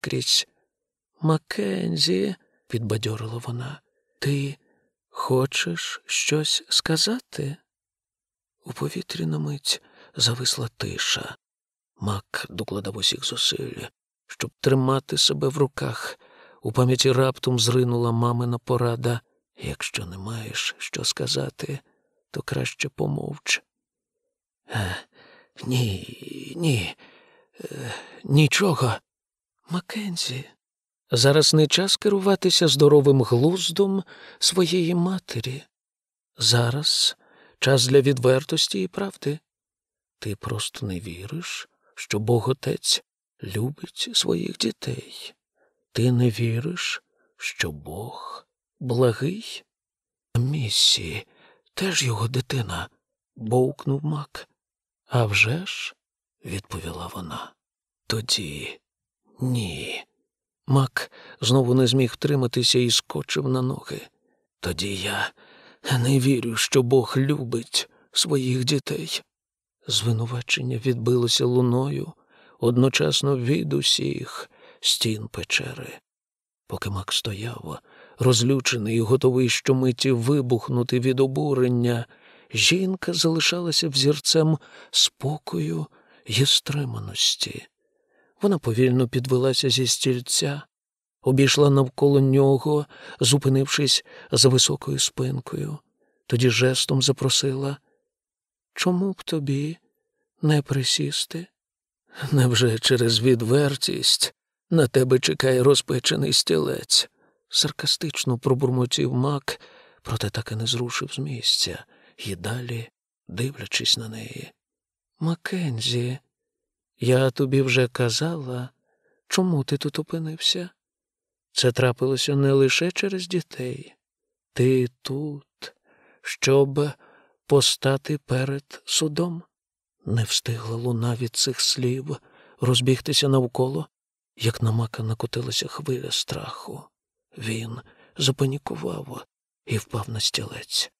скрізь. Маккензі, підбадьорила вона, ти хочеш щось сказати? У повітрі на мить зависла тиша. Мак докладав усіх зусиль, щоб тримати себе в руках. У пам'яті раптом зринула мамина порада. Якщо не маєш що сказати, то краще помовч. Е, ні, ні, е, нічого. Макензі, зараз не час керуватися здоровим глуздом своєї матері. Зараз час для відвертості і правди. Ти просто не віриш, що Бог Отець любить своїх дітей. Ти не віриш, що Бог благий? Місі, теж його дитина, бовкнув мак. «А вже ж», – відповіла вона. Тоді ні. Мак знову не зміг втриматися і скочив на ноги. Тоді я не вірю, що Бог любить своїх дітей. Звинувачення відбилося луною одночасно від усіх стін печери. Поки Мак стояв, розлючений і готовий щомиті вибухнути від обурення, жінка залишалася взірцем спокою й стриманості. Вона повільно підвелася зі стільця, обійшла навколо нього, зупинившись за високою спинкою. Тоді жестом запросила Чому б тобі не присісти? Невже через відвертість на тебе чекає розпечений стілець? Саркастично пробурмотів мак, проте так і не зрушив з місця, і далі, дивлячись на неї. Макензі, я тобі вже казала, чому ти тут опинився? Це трапилося не лише через дітей. Ти тут, щоб постати перед судом. Не встигла луна від цих слів розбігтися навколо, як на мака накотилася хвиля страху. Він запанікував і впав на стілець.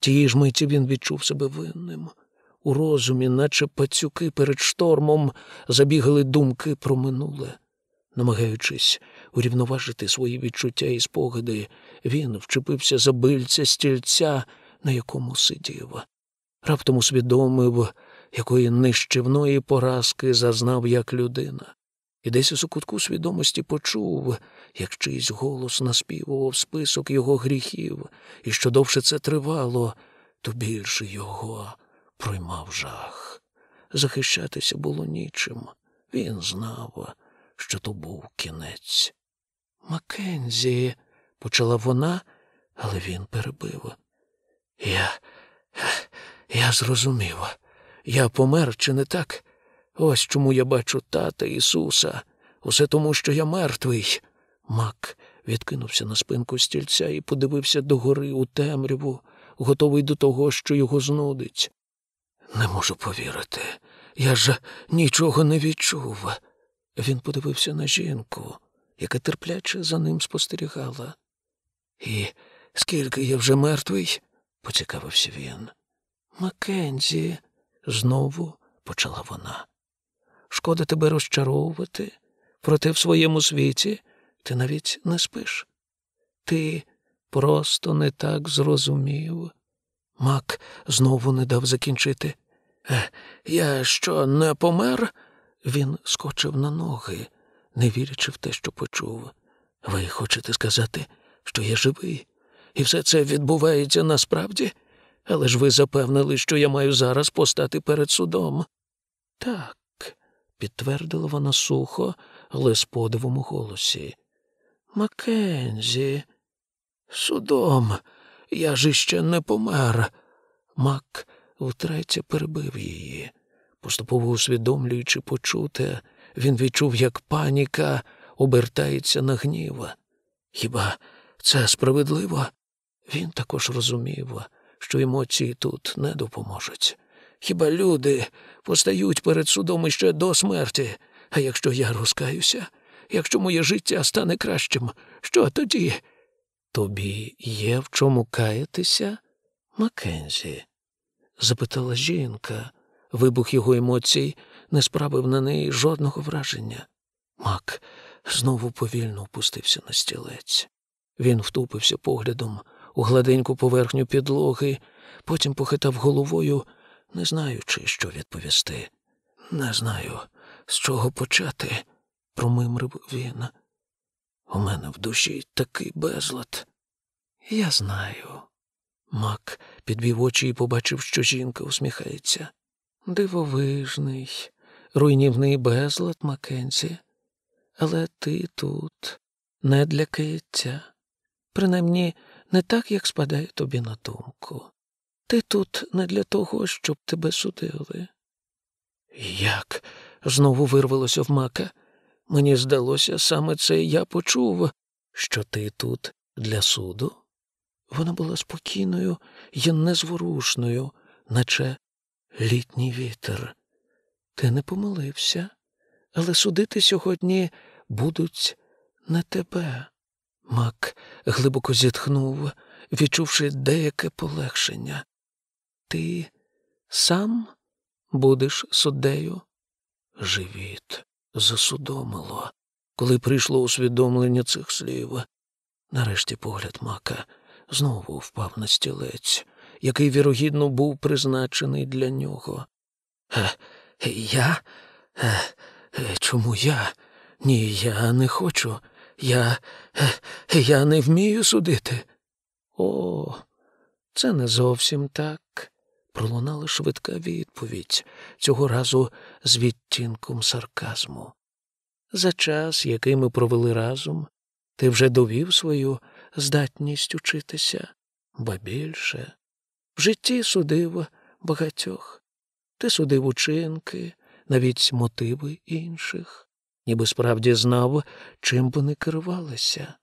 Тієї ж миті він відчув себе винним. У розумі, наче пацюки перед штормом, забігали думки про минуле. Намагаючись урівноважити свої відчуття і спогади, він вчепився за бильця стільця, на якому сидів. Раптом усвідомив, якої нищівної поразки зазнав як людина, і десь у закутку свідомості почув, як чийсь голос наспівував список його гріхів, і що довше це тривало, то більше його проймав жах. Захищатися було нічим. Він знав, що то був кінець. Маккензі, почала вона, але він перебив. Я. Я зрозумів. Я помер, чи не так? Ось чому я бачу тата Ісуса. Усе тому, що я мертвий. Мак відкинувся на спинку стільця і подивився догори у темряву, готовий до того, що його знудить. Не можу повірити. Я ж нічого не відчув. Він подивився на жінку, яка терпляче за ним спостерігала. І скільки я вже мертвий? поцікавився він. Макензі, знову почала вона. Шкода тебе розчаровувати, проте в своєму світі ти навіть не спиш. Ти просто не так зрозумів. Мак знову не дав закінчити. Я що, не помер? Він скочив на ноги, не вірячи в те, що почув. Ви хочете сказати, що я живий, і все це відбувається насправді? Але ж ви запевнили, що я маю зараз постати перед судом. Так, підтвердила вона сухо, але з подивом у голосі. Маккензі, судом, я ж іще не помер. Мак втретє перебив її. Поступово усвідомлюючи почуте, він відчув, як паніка обертається на гнів. Хіба це справедливо? Він також розумів, що емоції тут не допоможуть. Хіба люди постають перед судом іще до смерті, а якщо я розкаюся, якщо моє життя стане кращим, що тоді? Тобі є в чому каятися, Маккензі? Запитала жінка. Вибух його емоцій не справив на неї жодного враження. Мак знову повільно опустився на стілець. Він втупився поглядом у гладеньку поверхню підлоги, потім похитав головою, не знаючи, що відповісти. Не знаю, з чого почати, промимрив він. У мене в душі такий безлад. Я знаю. Мак підвів очі і побачив, що жінка усміхається. Дивовижний, руйнівний безлад Маккензі. Але ти тут не для киття. Принаймні, не так, як спадає тобі на думку. Ти тут не для того, щоб тебе судили. Як? знову вирвалося в мака. Мені здалося, саме це я почув, що ти тут для суду. Вона була спокійною і незворушною, наче літній вітер. Ти не помилився, але судити сьогодні будуть не тебе. Мак глибоко зітхнув, відчувши деяке полегшення. Ти сам будеш суддею? Живіт засудомило, коли прийшло усвідомлення цих слів. Нарешті погляд мака знову впав на стілець, який, вірогідно, був призначений для нього. Е, я? Е, е, чому я? Ні, я не хочу. Я. Я не вмію судити. О, це не зовсім так. Пролунала швидка відповідь, цього разу з відтінком сарказму. За час, який ми провели разом, ти вже довів свою здатність учитися, ба більше. В житті судив багатьох. Ти судив учинки, навіть мотиви інших, ніби справді знав, чим вони керувалися.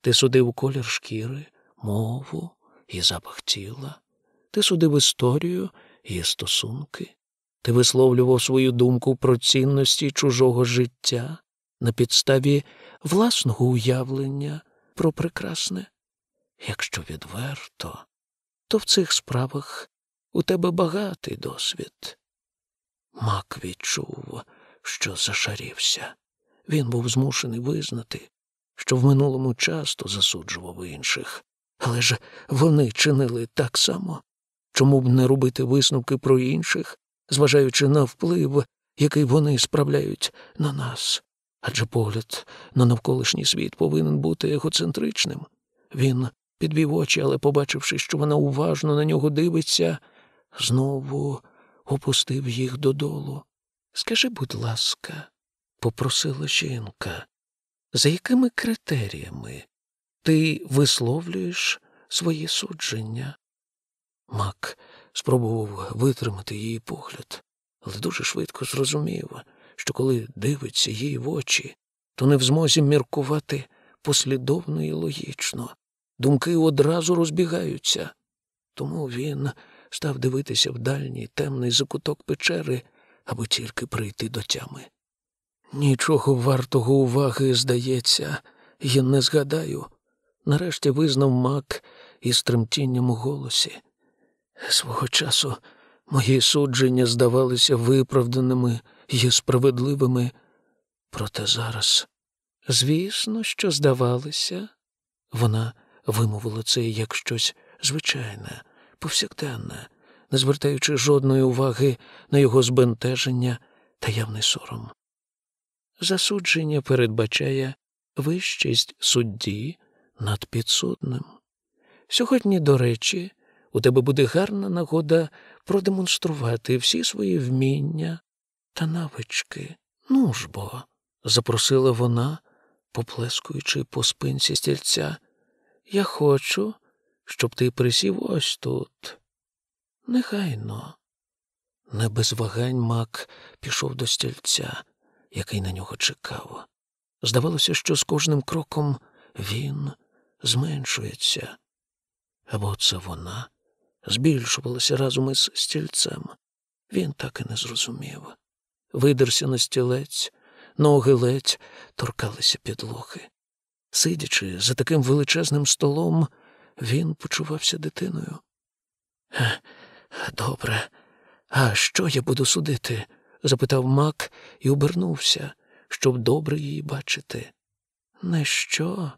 Ти судив колір шкіри, мову і запах тіла. Ти судив історію і стосунки. Ти висловлював свою думку про цінності чужого життя на підставі власного уявлення про прекрасне. Якщо відверто, то в цих справах у тебе багатий досвід. Мак відчув, що зашарівся. Він був змушений визнати, що в минулому часто засуджував інших, але ж вони чинили так само. Чому б не робити висновки про інших, зважаючи на вплив, який вони справляють на нас? Адже погляд на навколишній світ повинен бути егоцентричним. Він підвів очі, але, побачивши, що вона уважно на нього дивиться, знову опустив їх додолу. Скажи, будь ласка, попросила жінка, за якими критеріями ти висловлюєш свої судження? Мак спробував витримати її погляд, але дуже швидко зрозумів, що коли дивиться їй в очі, то не в змозі міркувати послідовно і логічно. Думки одразу розбігаються. Тому він став дивитися в дальній темний закуток печери, аби тільки прийти до тями. Нічого вартого уваги, здається, я не згадаю. Нарешті визнав мак із тремтінням у голосі. Свого часу мої судження здавалися виправданими і справедливими, проте зараз, звісно, що здавалися, вона вимовила це як щось звичайне, повсякденне, не звертаючи жодної уваги на його збентеження та явний сором. Засудження передбачає вищість судді над підсудним. Сьогодні, до речі, у тебе буде гарна нагода продемонструвати всі свої вміння та навички. Ну ж бо, запросила вона, поплескуючи по спинці стільця. Я хочу, щоб ти присів ось тут. Негайно. Не без вагань мак пішов до стільця, який на нього чекав. Здавалося, що з кожним кроком він зменшується. Або це вона збільшувалася разом із стільцем. Він так і не зрозумів. Видерся на стілець, ноги ледь торкалися підлоги. Сидячи за таким величезним столом, він почувався дитиною. «Е, добре, а що я буду судити? запитав Мак і обернувся, щоб добре її бачити. Не що,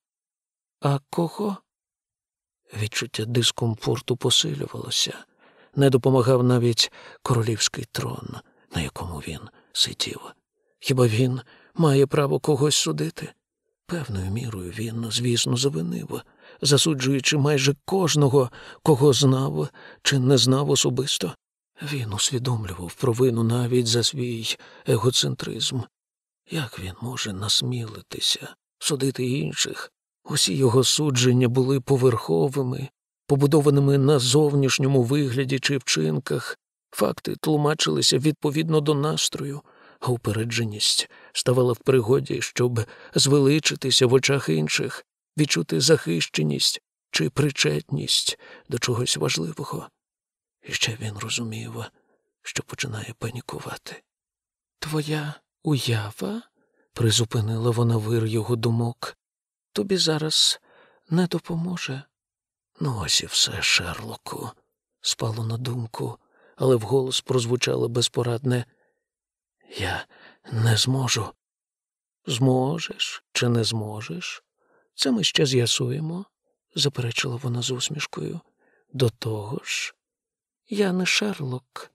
а кого? Відчуття дискомфорту посилювалося. Не допомагав навіть королівський трон, на якому він сидів. Хіба він має право когось судити? Певною мірою він, звісно, завинив, засуджуючи майже кожного, кого знав чи не знав особисто. Він усвідомлював провину навіть за свій егоцентризм. Як він може насмілитися, судити інших? Усі його судження були поверховими, побудованими на зовнішньому вигляді чи вчинках. Факти тлумачилися відповідно до настрою, а упередженість ставала в пригоді, щоб звеличитися в очах інших, відчути захищеність чи причетність до чогось важливого. І ще він розумів, що починає панікувати. Твоя уява, призупинила вона вир його думок, тобі зараз не допоможе. Ну, ось і все, Шерлоку, спало на думку, але вголос прозвучало безпорадне. Я не зможу. Зможеш чи не зможеш? Це ми ще з'ясуємо, заперечила вона з усмішкою. До того ж, я не Шерлок.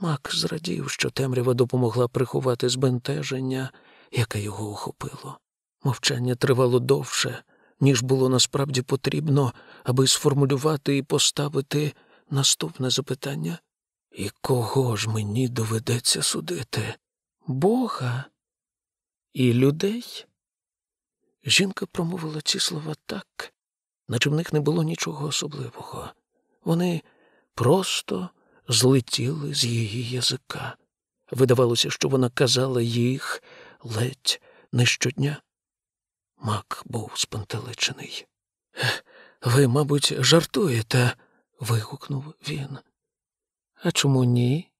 Мак зрадів, що темрява допомогла приховати збентеження, яке його охопило. Мовчання тривало довше, ніж було насправді потрібно, аби сформулювати і поставити наступне запитання. І кого ж мені доведеться судити? Бога і людей? Жінка промовила ці слова так, наче в них не було нічого особливого. Вони просто злетіли з її язика. Видавалося, що вона казала їх ледь не щодня. Мак був спантеличений. Ви, мабуть, жартуєте, вигукнув він. А чому ні?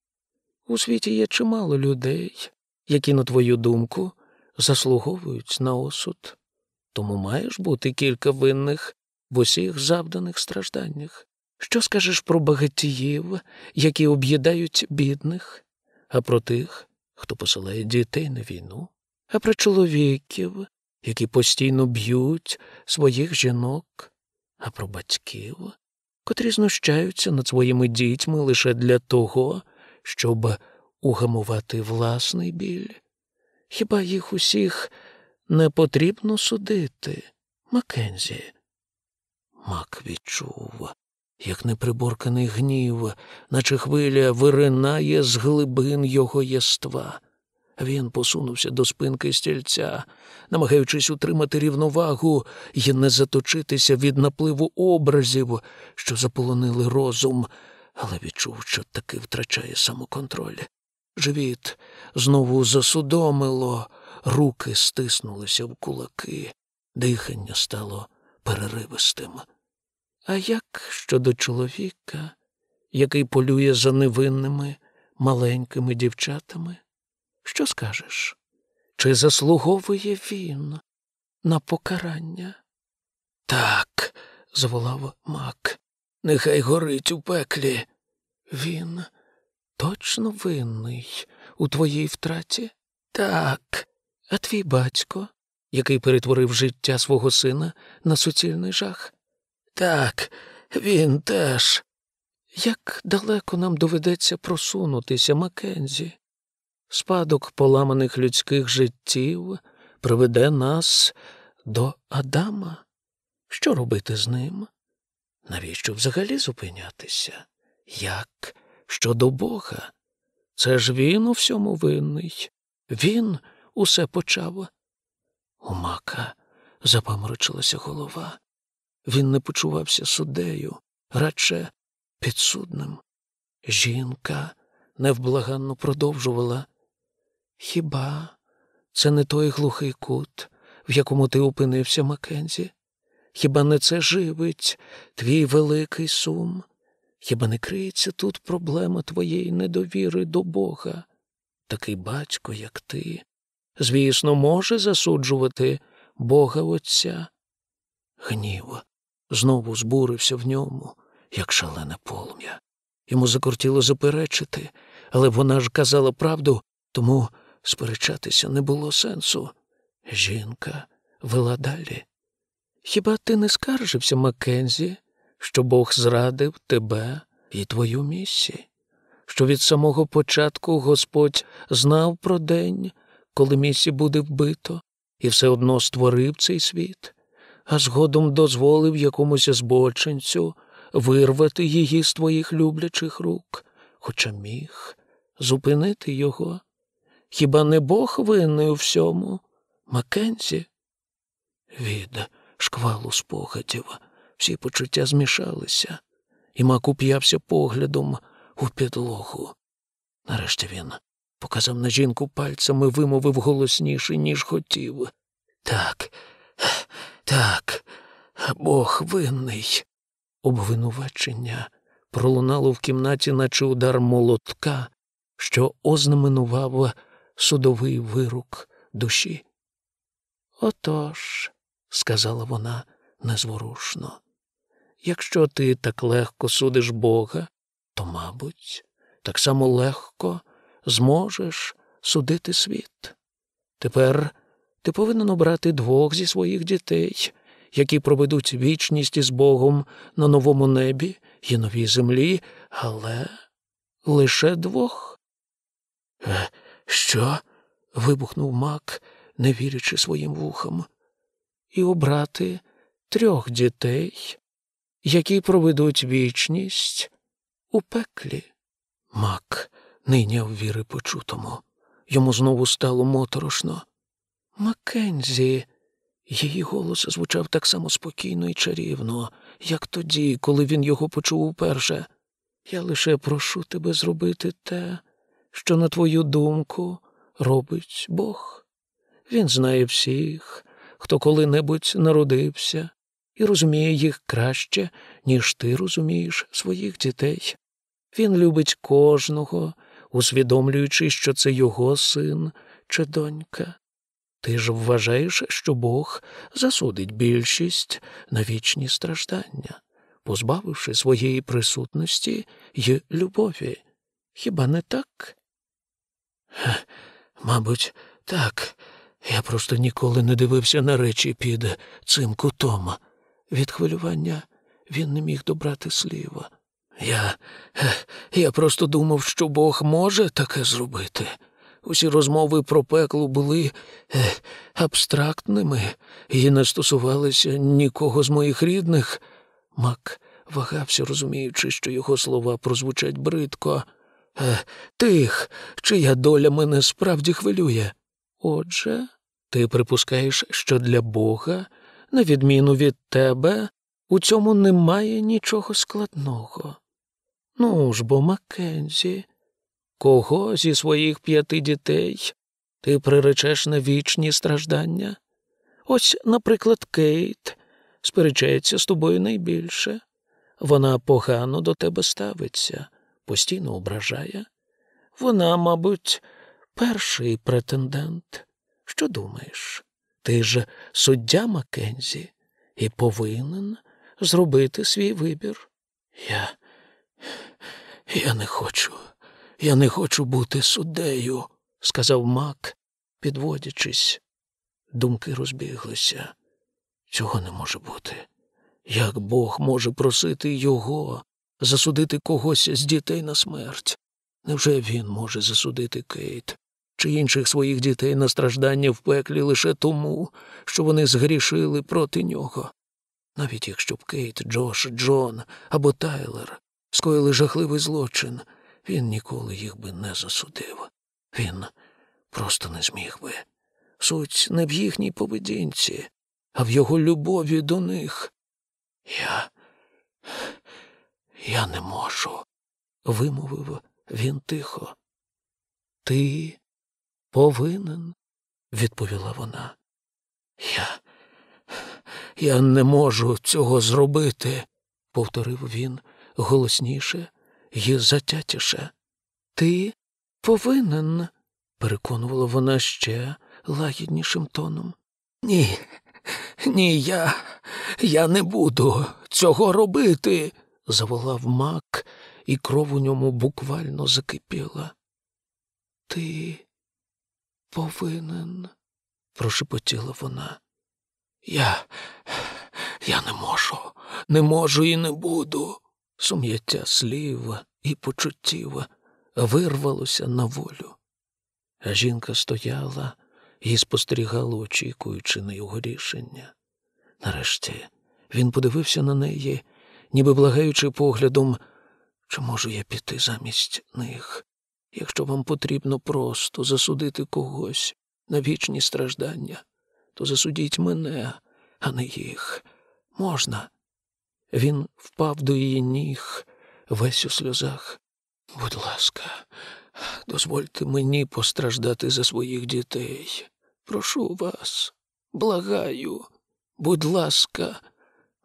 У світі є чимало людей, які, на твою думку, заслуговують на осуд. Тому маєш бути кілька винних в усіх завданих стражданнях. Що скажеш про багатіїв, які об'їдають бідних, а про тих, хто посилає дітей на війну, а про чоловіків, які постійно б'ють своїх жінок, а про батьків, котрі знущаються над своїми дітьми лише для того, щоб угамувати власний біль? Хіба їх усіх не потрібно судити, Маккензі? Мак відчув, як неприборканий гнів, наче хвиля виринає з глибин його єства. Він посунувся до спинки стільця, намагаючись утримати рівновагу і не заточитися від напливу образів, що заполонили розум, але відчув, що таки втрачає самоконтроль. Живіт знову засудомило, руки стиснулися в кулаки, дихання стало переривистим. А як щодо чоловіка, який полює за невинними маленькими дівчатами? Що скажеш? Чи заслуговує він на покарання? Так, зволав мак, нехай горить у пеклі. Він точно винний у твоїй втраті? Так, а твій батько, який перетворив життя свого сина на суцільний жах? Так, він теж. Як далеко нам доведеться просунутися, Маккензі? Спадок поламаних людських життів приведе нас до Адама. Що робити з ним? Навіщо взагалі зупинятися? Як щодо Бога? Це ж він у всьому винний. Він усе почав. У мака запаморочилася голова. Він не почувався суддею, радше підсудним. Жінка невблаганно продовжувала. Хіба це не той глухий кут, в якому ти опинився, Маккензі? Хіба не це живить твій великий сум? Хіба не криється тут проблема твоєї недовіри до Бога? Такий батько, як ти, звісно, може засуджувати Бога Отця. Гнів знову збурився в ньому, як шалене полум'я. Йому закортіло заперечити, але вона ж казала правду, тому сперечатися не було сенсу. Жінка вела далі. Хіба ти не скаржився, Маккензі, що Бог зрадив тебе і твою місію? Що від самого початку Господь знав про день, коли місі буде вбито, і все одно створив цей світ, а згодом дозволив якомусь збочинцю вирвати її з твоїх люблячих рук, хоча міг зупинити його. Хіба не Бог винний у всьому? Маккензі? Від шквалу спогадів всі почуття змішалися, і Мак уп'явся поглядом у підлогу. Нарешті він показав на жінку пальцями, вимовив голосніше, ніж хотів. Так, так, Бог винний. Обвинувачення пролунало в кімнаті, наче удар молотка, що ознаменував судовий вирук душі. Отож, сказала вона незворушно, якщо ти так легко судиш Бога, то, мабуть, так само легко зможеш судити світ. Тепер ти повинен обрати двох зі своїх дітей, які проведуть вічність із Богом на новому небі і новій землі, але лише двох. Що? вибухнув мак, не вірячи своїм вухам, і обрати трьох дітей, які проведуть вічність у пеклі. Мак не йняв віри почутому. Йому знову стало моторошно. Маккензі. Її голос звучав так само спокійно і чарівно, як тоді, коли він його почув уперше. Я лише прошу тебе зробити те, що, на твою думку, робить Бог. Він знає всіх, хто коли-небудь народився, і розуміє їх краще, ніж ти розумієш своїх дітей. Він любить кожного, усвідомлюючи, що це його син чи донька. Ти ж вважаєш, що Бог засудить більшість на вічні страждання, позбавивши своєї присутності й любові. Хіба не так? Мабуть, так. Я просто ніколи не дивився на речі під цим кутом. Від хвилювання він не міг добрати сліва. Я я просто думав, що Бог може таке зробити. Усі розмови про пекло були е, абстрактними і не стосувалися нікого з моїх рідних. Мак вагався, розуміючи, що його слова прозвучать бридко. Е, тих, чия доля мене справді хвилює. Отже, ти припускаєш, що для Бога, на відміну від тебе, у цьому немає нічого складного. Ну ж бо, Маккензі, кого зі своїх п'яти дітей ти приречеш на вічні страждання? Ось, наприклад, Кейт сперечається з тобою найбільше. Вона погано до тебе ставиться, постійно ображає. Вона, мабуть, перший претендент. Що думаєш? Ти ж суддя Маккензі і повинен зробити свій вибір. Я я не хочу, я не хочу бути суддею, сказав Мак, підводячись. Думки розбіглися. Цього не може бути. Як Бог може просити його засудити когось з дітей на смерть? Невже він може засудити Кейт чи інших своїх дітей на страждання в пеклі лише тому, що вони згрішили проти нього? Навіть якщо б Кейт, Джош, Джон або Тайлер скоїли жахливий злочин, він ніколи їх би не засудив. Він просто не зміг би. Суть не в їхній поведінці, а в його любові до них. Я. Я не можу, вимовив він тихо. Ти повинен, відповіла вона. Я. Я не можу цього зробити, повторив він голосніше і затятіше. Ти повинен, переконувала вона ще лагіднішим тоном. Ні, ні, я, я не буду цього робити, заволав мак, і кров у ньому буквально закипіла. Ти повинен, прошепотіла вона. Я я не можу, не можу і не буду. Сум'яття слів і почуттів вирвалося на волю. А жінка стояла і спостерігала, очікуючи на його рішення. Нарешті він подивився на неї, ніби благаючи поглядом, чи можу я піти замість них, якщо вам потрібно просто засудити когось на вічні страждання, то засудіть мене, а не їх. Можна. Він впав до її ніг, весь у сльозах. Будь ласка, дозвольте мені постраждати за своїх дітей. Прошу вас, благаю, будь ласка,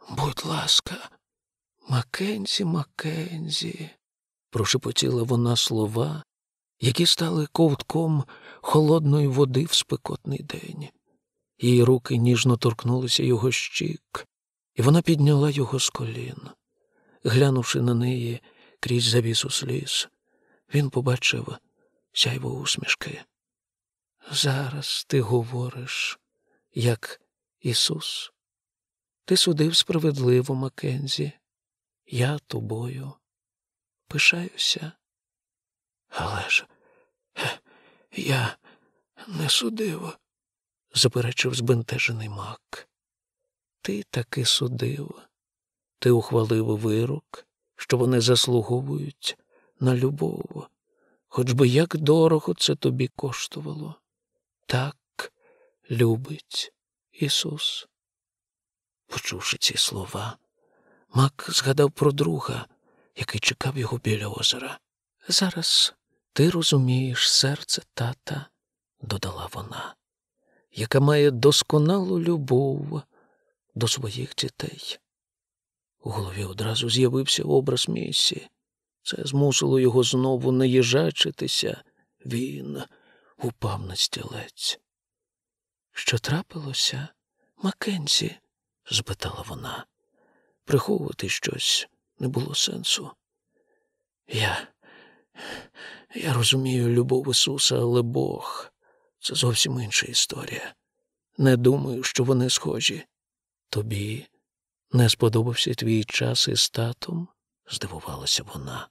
будь ласка, Макензі, Макензі, прошепотіла вона слова, які стали ковтком холодної води в спекотний день. Її руки ніжно торкнулися його щік, і вона підняла його з колін. Глянувши на неї крізь завісу сліз, він побачив сяйво усмішки. Зараз ти говориш, як Ісус. Ти судив справедливо, Маккензі. Я тобою пишаюся. Але ж я не судив, заперечив збентежений мак. Ти таки судив, ти ухвалив вирок, що вони заслуговують на любов, хоч би як дорого це тобі коштувало. Так любить Ісус. Почувши ці слова, Мак згадав про друга, який чекав його біля озера. Зараз ти розумієш серце тата, додала вона, яка має досконалу любов до своїх дітей. У голові одразу з'явився образ місі. Це змусило його знову наїжачитися. Він упав на стілець. Що трапилося, Маккензі? спитала вона. Приховувати щось не було сенсу. Я я розумію любов Ісуса, але Бог це зовсім інша історія. Не думаю, що вони схожі. Тобі не сподобався твій час із татом? здивувалася вона.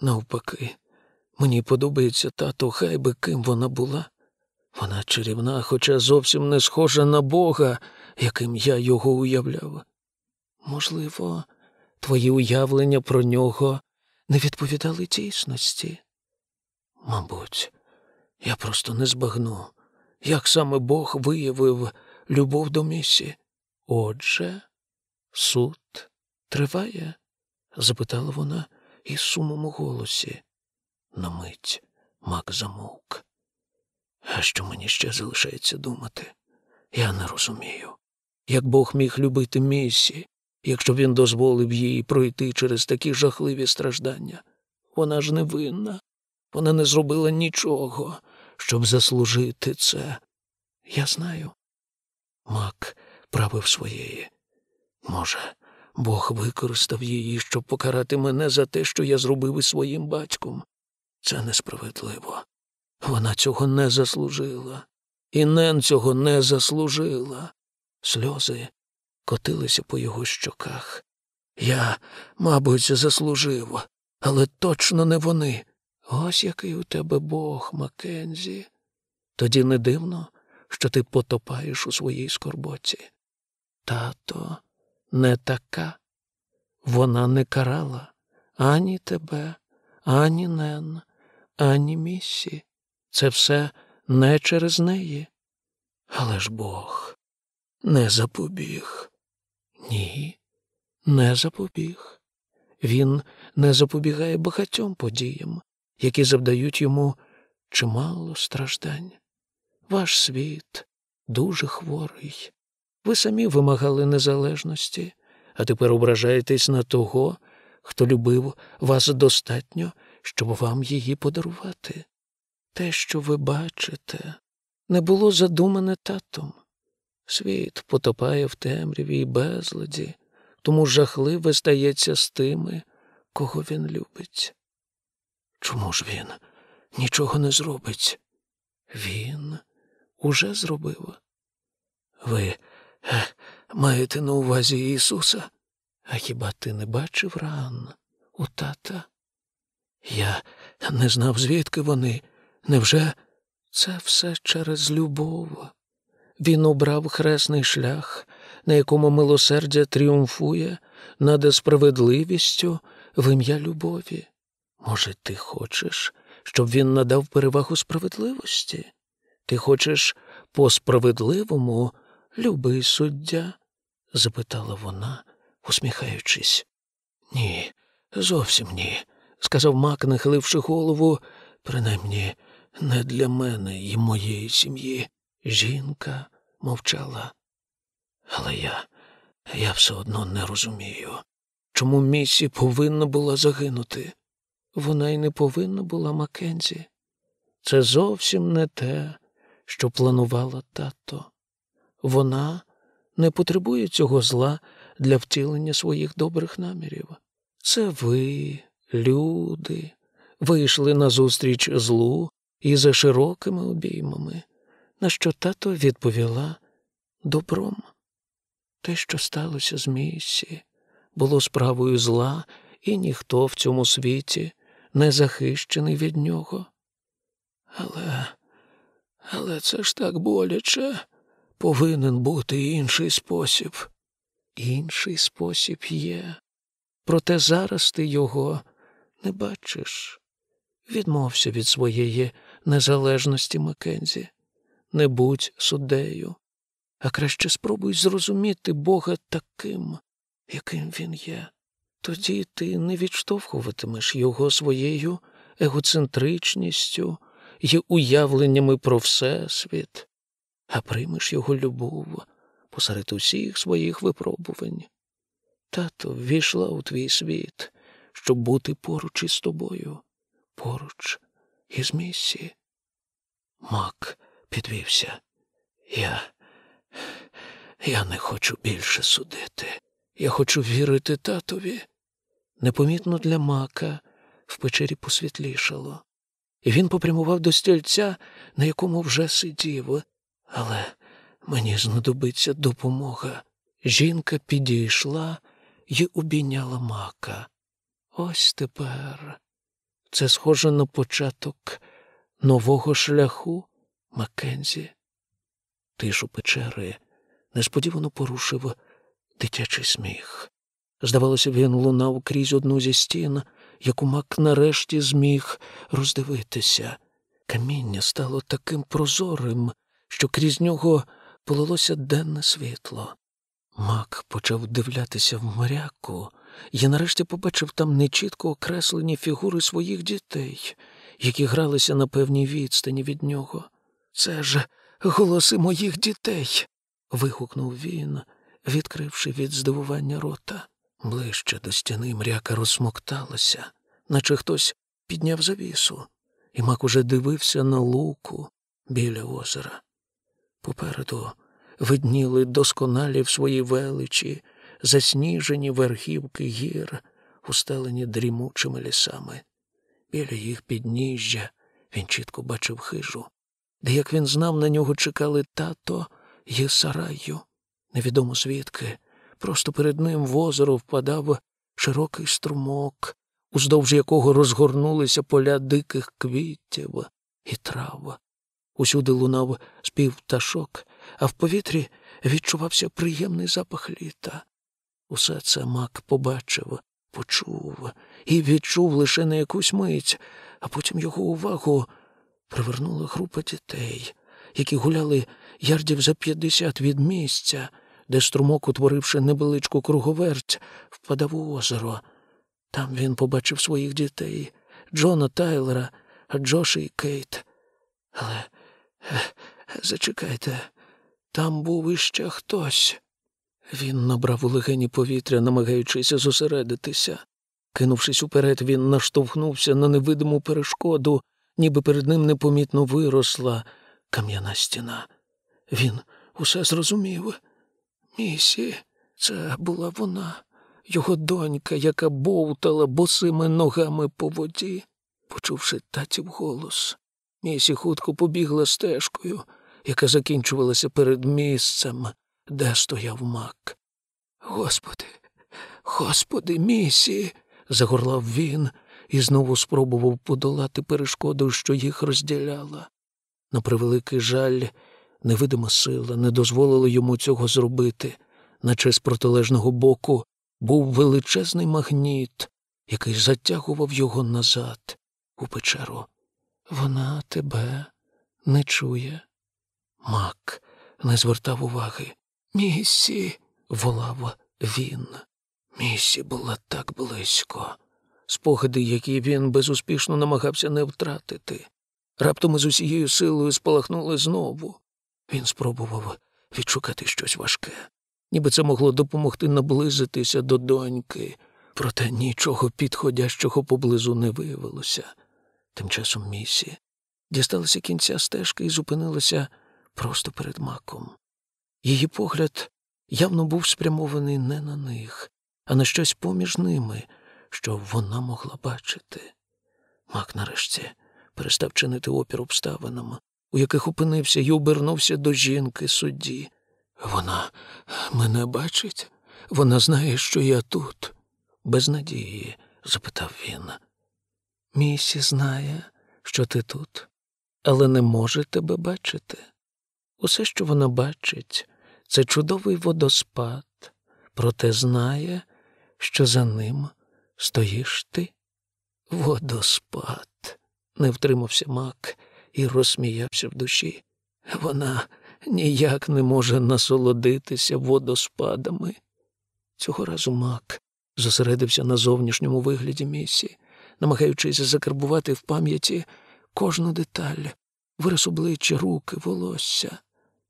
Навпаки, мені подобається тато, хай би ким вона була. Вона чарівна, хоча зовсім не схожа на Бога, яким я його уявляв. Можливо, твої уявлення про нього не відповідали дійсності. Мабуть, я просто не збагну, як саме Бог виявив любов до місі. Отже, суд триває? запитала вона із сумом у голосі. На мить мак замовк. А що мені ще залишається думати? Я не розумію. Як Бог міг любити місі, якщо він дозволив їй пройти через такі жахливі страждання? Вона ж невинна, вона не зробила нічого, щоб заслужити це. Я знаю. Мак правив своєї. Може, Бог використав її, щоб покарати мене за те, що я зробив із своїм батьком. Це несправедливо. Вона цього не заслужила, і Нен цього не заслужила. Сльози котилися по його щоках. Я, мабуть, заслужив, але точно не вони. Ось який у тебе Бог, Маккензі. Тоді не дивно, що ти потопаєш у своїй скорбоці. Тато не така. Вона не карала ані тебе, ані Нен, ані місі. Це все не через неї. Але ж Бог не запобіг. Ні, не запобіг. Він не запобігає багатьом подіям, які завдають йому чимало страждань. Ваш світ дуже хворий. Ви самі вимагали незалежності, а тепер ображаєтесь на того, хто любив вас достатньо, щоб вам її подарувати. Те, що ви бачите, не було задумане татом. Світ потопає в темряві й безладі, тому жахливе стається з тими, кого він любить. Чому ж він нічого не зробить? Він уже зробив. Ви е, маєте на увазі Ісуса? А хіба ти не бачив ран у тата? Я не знав, звідки вони. Невже це все через любов? Він обрав хресний шлях, на якому милосердя тріумфує над справедливістю в ім'я любові. Може, ти хочеш, щоб він надав перевагу справедливості? Ти хочеш по справедливому, любий суддя? запитала вона, усміхаючись. Ні, зовсім ні, сказав Мак, нахиливши голову, принаймні не для мене і моєї сім'ї. Жінка мовчала. Але я, я все одно не розумію, чому місі повинна була загинути. Вона й не повинна була Маккензі. Це зовсім не те, що планувала тато. Вона не потребує цього зла для втілення своїх добрих намірів. Це ви, люди, вийшли назустріч злу і за широкими обіймами, на що тато відповіла добром. Те, що сталося з Місі, було справою зла, і ніхто в цьому світі не захищений від нього. Але, але це ж так боляче. Повинен бути інший спосіб. Інший спосіб є. Проте зараз ти його не бачиш. Відмовся від своєї незалежності Маккензі. Не будь суддею, а краще спробуй зрозуміти Бога таким, яким він є. Тоді ти не відштовхуватимеш його своєю егоцентричністю і уявленнями про Всесвіт, а приймеш його любов посеред усіх своїх випробувань. Тато ввійшла у твій світ, щоб бути поруч із тобою, поруч із місі. Мак підвівся. Я. Я не хочу більше судити. Я хочу вірити татові. Непомітно для мака в печері посвітлішало, і він попрямував до стільця, на якому вже сидів. Але мені знадобиться допомога. Жінка підійшла і обійняла мака. Ось тепер це схоже на початок нового шляху Маккензі. Тишу печери несподівано порушив дитячий сміх. Здавалося, він лунав крізь одну зі стін, яку мак нарешті зміг роздивитися. Каміння стало таким прозорим, що крізь нього полилося денне світло. Мак почав дивлятися в моряку і нарешті побачив там нечітко окреслені фігури своїх дітей, які гралися на певній відстані від нього. Це ж голоси моїх дітей. вигукнув він, відкривши від здивування рота. Ближче до стіни мряка розсмокталася, наче хтось підняв завісу, і мак уже дивився на луку біля озера. Попереду видніли досконалі в своїй величі, засніжені верхівки гір, устелені дрімучими лісами. Біля їх підніжжя він чітко бачив хижу, де, як він знав, на нього чекали тато й сараю. Невідомо звідки, просто перед ним в озеро впадав широкий струмок, уздовж якого розгорнулися поля диких квітів і трав. Усюди лунав спів пташок, а в повітрі відчувався приємний запах літа. Усе це мак побачив, почув і відчув лише на якусь мить, а потім його увагу привернула група дітей, які гуляли ярдів за п'ятдесят від місця, де струмок, утворивши невеличку круговерть, впадав у озеро. Там він побачив своїх дітей Джона Тайлера, Джоша і Кейт. Але зачекайте, там був іще хтось. Він набрав у легені повітря, намагаючись зосередитися. Кинувшись уперед, він наштовхнувся на невидиму перешкоду, ніби перед ним непомітно виросла кам'яна стіна. Він усе зрозумів. Місі, це була вона, його донька, яка бовтала босими ногами по воді. Почувши татів голос, Місі хутко побігла стежкою, яка закінчувалася перед місцем, де стояв мак. Господи, господи, місі, загорлав він і знову спробував подолати перешкоду, що їх розділяла. На превеликий жаль, невидима сила не дозволила йому цього зробити, наче з протилежного боку був величезний магніт, який затягував його назад у печеру. Вона тебе не чує. Мак не звертав уваги. Місі, волав він. Місі була так близько. Спогади, які він безуспішно намагався не втратити, раптом із усією силою спалахнули знову. Він спробував відшукати щось важке, ніби це могло допомогти наблизитися до доньки, проте нічого підходящого поблизу не виявилося. Тим часом місі дісталася кінця стежки і зупинилася просто перед маком. Її погляд явно був спрямований не на них, а на щось поміж ними, що вона могла бачити. Мак нарешті перестав чинити опір обставинам, у яких опинився і обернувся до жінки судді. Вона мене бачить, вона знає, що я тут. Без надії, запитав він. Місі знає, що ти тут, але не може тебе бачити. Усе, що вона бачить, це чудовий водоспад, проте знає, що за ним стоїш ти. Водоспад, не втримався мак і розсміявся в душі. Вона ніяк не може насолодитися водоспадами. Цього разу мак зосередився на зовнішньому вигляді місії, намагаючись закарбувати в пам'яті кожну деталь, вираз обличчя, руки, волосся.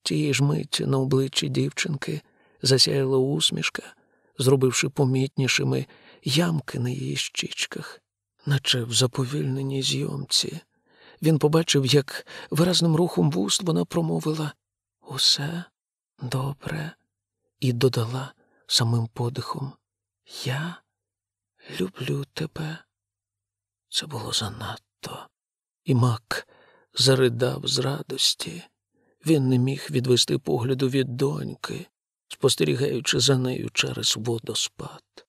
Тієї ж миті на обличчі дівчинки засяяла усмішка, зробивши помітнішими ямки на її щічках, наче в заповільненій зйомці. Він побачив, як виразним рухом вуст вона промовила Усе добре, і додала самим подихом Я люблю тебе. Це було занадто. І мак заридав з радості. Він не міг відвести погляду від доньки, спостерігаючи за нею через водоспад.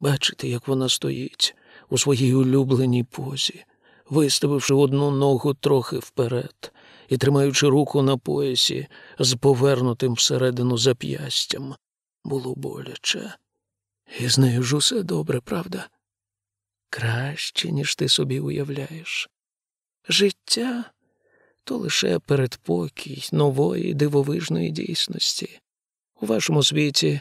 Бачити, як вона стоїть у своїй улюбленій позі, виставивши одну ногу трохи вперед і тримаючи руку на поясі з повернутим всередину зап'ястям, було боляче. І з нею ж усе добре, правда? Краще, ніж ти собі уявляєш. Життя то лише передпокій нової дивовижної дійсності. У вашому світі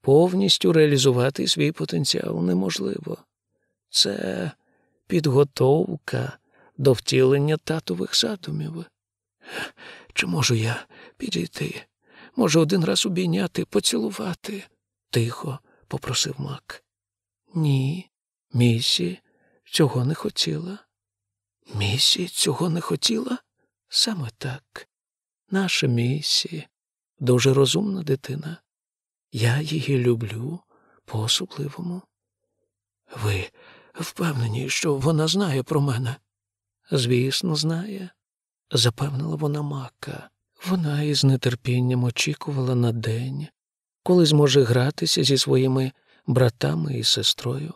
повністю реалізувати свій потенціал неможливо. Це підготовка до втілення татових задумів. Чи можу я підійти? Може, один раз обійняти, поцілувати? тихо попросив Мак. Ні, місі цього не хотіла. Місі цього не хотіла? Саме так. Наша місі дуже розумна дитина. Я її люблю по особливому. Ви впевнені, що вона знає про мене? Звісно, знає, запевнила вона мака. Вона із нетерпінням очікувала на день, коли зможе гратися зі своїми братами і сестрою,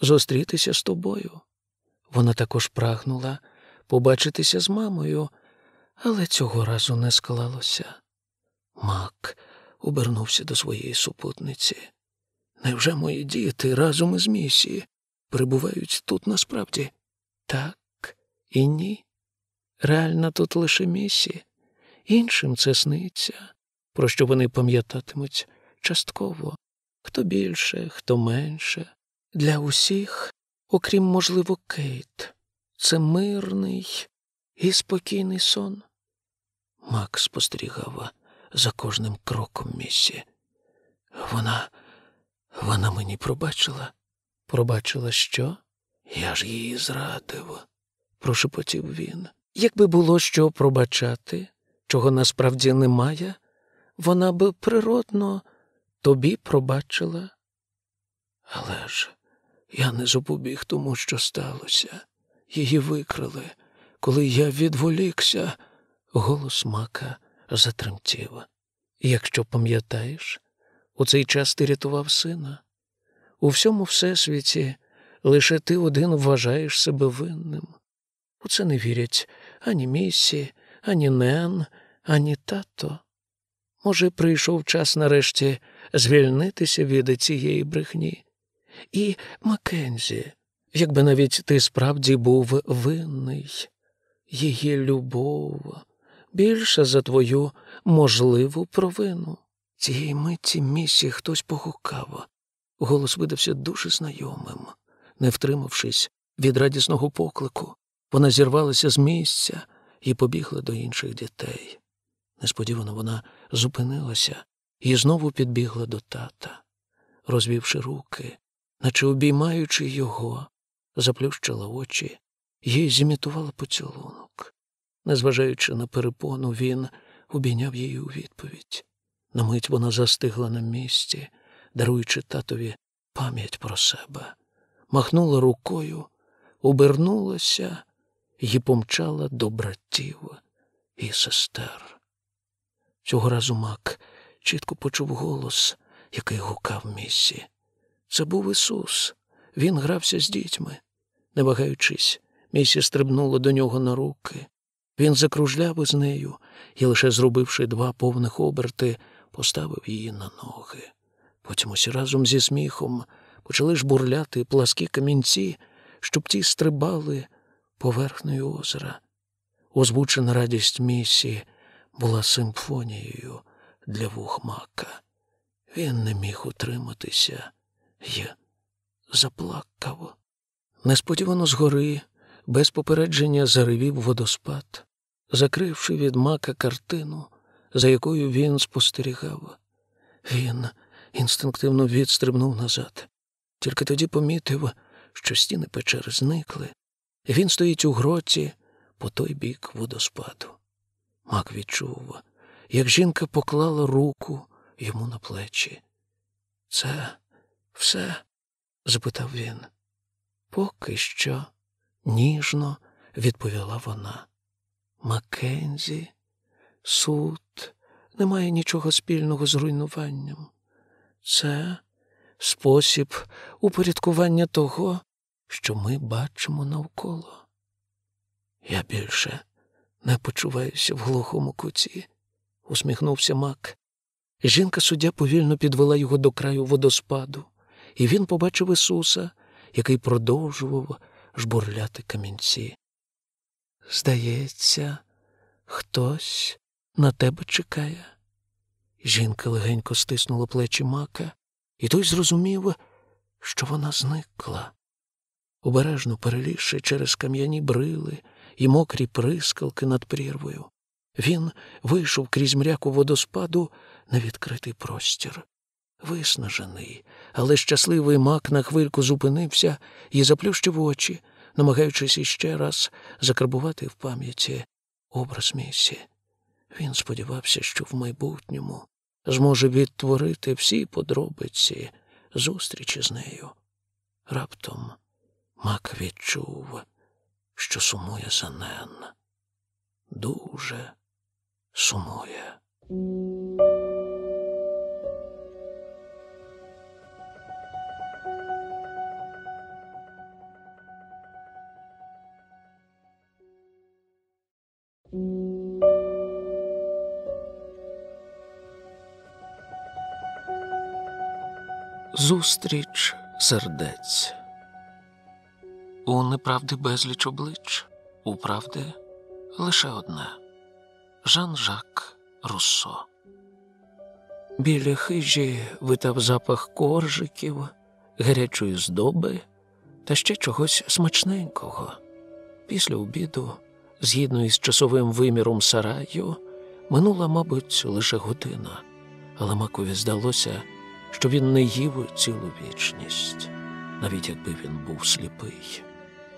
зустрітися з тобою. Вона також прагнула побачитися з мамою, але цього разу не склалося. Мак обернувся до своєї супутниці. Невже мої діти разом із місії перебувають тут насправді? Так і ні. Реально тут лише місії, іншим це сниться, про що вони пам'ятатимуть частково, хто більше, хто менше. Для усіх, окрім, можливо, Кейт, це мирний і спокійний сон. Мак спостерігав за кожним кроком місі. Вона, вона мені пробачила. Пробачила що? Я ж її зрадив, прошепотів він. Якби було що пробачати, чого насправді немає, вона би природно тобі пробачила. Але ж я не запобіг тому, що сталося. Її викрили, коли я відволікся, голос мака затремтів. Якщо пам'ятаєш, у цей час ти рятував сина. У всьому всесвіті лише ти один вважаєш себе винним. У це не вірять ані місі, ані Нен, ані тато. Може, прийшов час нарешті звільнитися від цієї брехні. І Маккензі, якби навіть ти справді був винний, її любов більша за твою можливу провину. Цієї миті місі хтось погукав. Голос видався дуже знайомим. Не втримавшись від радісного поклику, вона зірвалася з місця і побігла до інших дітей. Несподівано вона зупинилася і знову підбігла до тата, розвівши руки, наче обіймаючи його, заплющила очі і зімітувала поцілунок. Незважаючи на перепону, він обійняв її у відповідь. На мить вона застигла на місці, даруючи татові пам'ять про себе, махнула рукою, обернулася і помчала до братів і сестер. Цього разу Мак чітко почув голос, який гукав місі. Це був Ісус. Він грався з дітьми. Не вагаючись, місі стрибнула до нього на руки. Він закружляв із нею і, лише зробивши два повних оберти, поставив її на ноги. Потім усі разом зі сміхом почали жбурляти пласкі камінці, щоб ті стрибали поверхнею озера. Озвучена радість місії була симфонією для вух мака. Він не міг утриматися і заплакав. Несподівано згори, без попередження заревів водоспад, закривши від мака картину, за якою він спостерігав. Він інстинктивно відстрибнув назад, тільки тоді помітив, що стіни печери зникли, і він стоїть у гроті по той бік водоспаду. Мак відчув, як жінка поклала руку йому на плечі. Це все? запитав він. Поки що, ніжно відповіла вона. Маккензі, суд не має нічого спільного з руйнуванням. Це спосіб упорядкування того, що ми бачимо навколо. Я більше не почуваюся в глухому куті, усміхнувся Мак. Жінка суддя повільно підвела його до краю водоспаду, і він побачив Ісуса, який продовжував жбурляти камінці. Здається, хтось на тебе чекає. Жінка легенько стиснула плечі мака, і той зрозумів, що вона зникла. Обережно перелізши через кам'яні брили і мокрі прискалки над прірвою, він вийшов крізь мряку водоспаду на відкритий простір. Виснажений, але щасливий мак на хвильку зупинився і заплющив очі, намагаючись іще раз закарбувати в пам'яті образ місі. Він сподівався, що в майбутньому зможе відтворити всі подробиці зустрічі з нею. Раптом Мак відчув, що сумує за Нен. Дуже сумує. Зустріч сердець. У неправди безліч облич, у правди лише одне Жан-Жак Руссо. Біля хижі витав запах коржиків, гарячої здоби та ще чогось смачненького. Після обіду, згідно із часовим виміром сараю, минула, мабуть, лише година, але Макові здалося що він не їв цілу вічність, навіть якби він був сліпий,